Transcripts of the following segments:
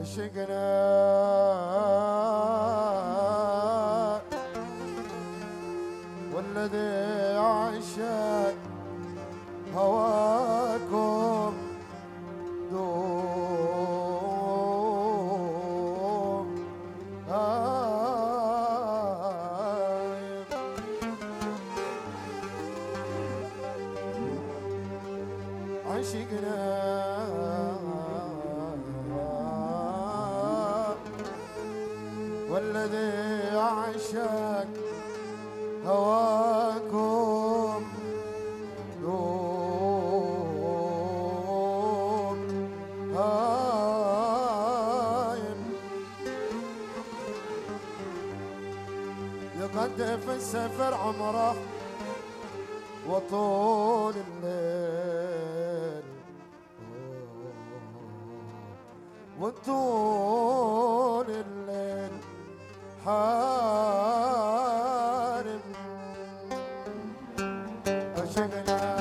عشقنا والذي عشق هواكم دوم هايم عشقنا. والذي عشق هواكم دوم يقدف السفر عمره وطول الليل. وطول عشقنا والذي عشق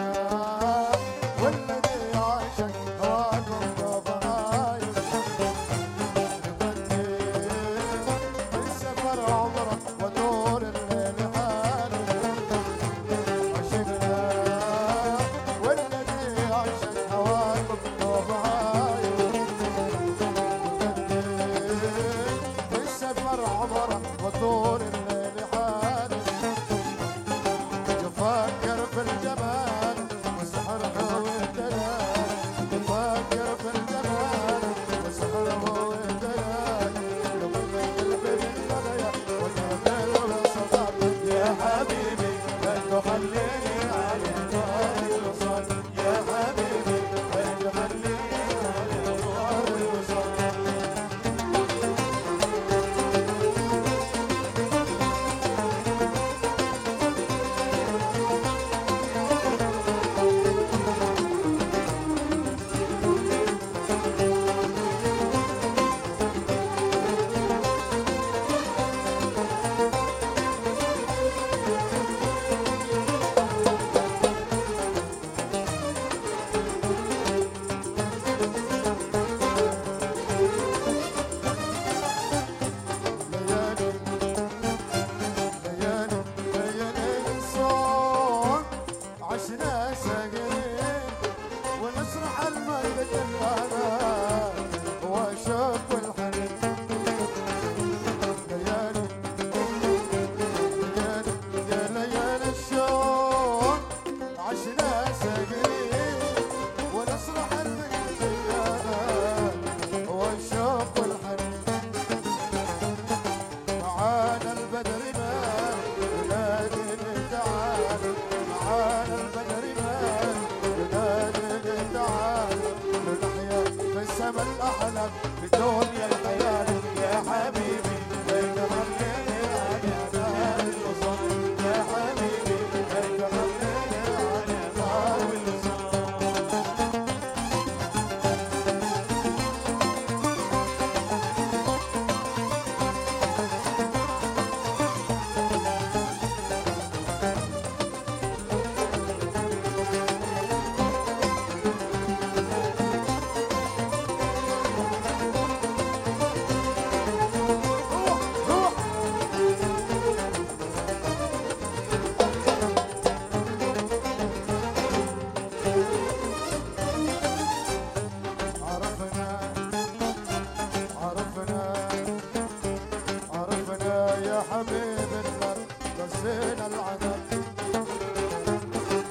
يا حبيب النار نسينا العذاب.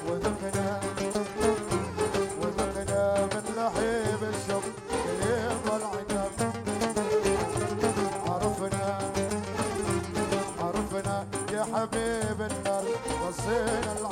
وذقنا وذقنا من لحيب الشوق كريم والعتاب عرفنا عرفنا يا حبيب النار نسينا العذاب.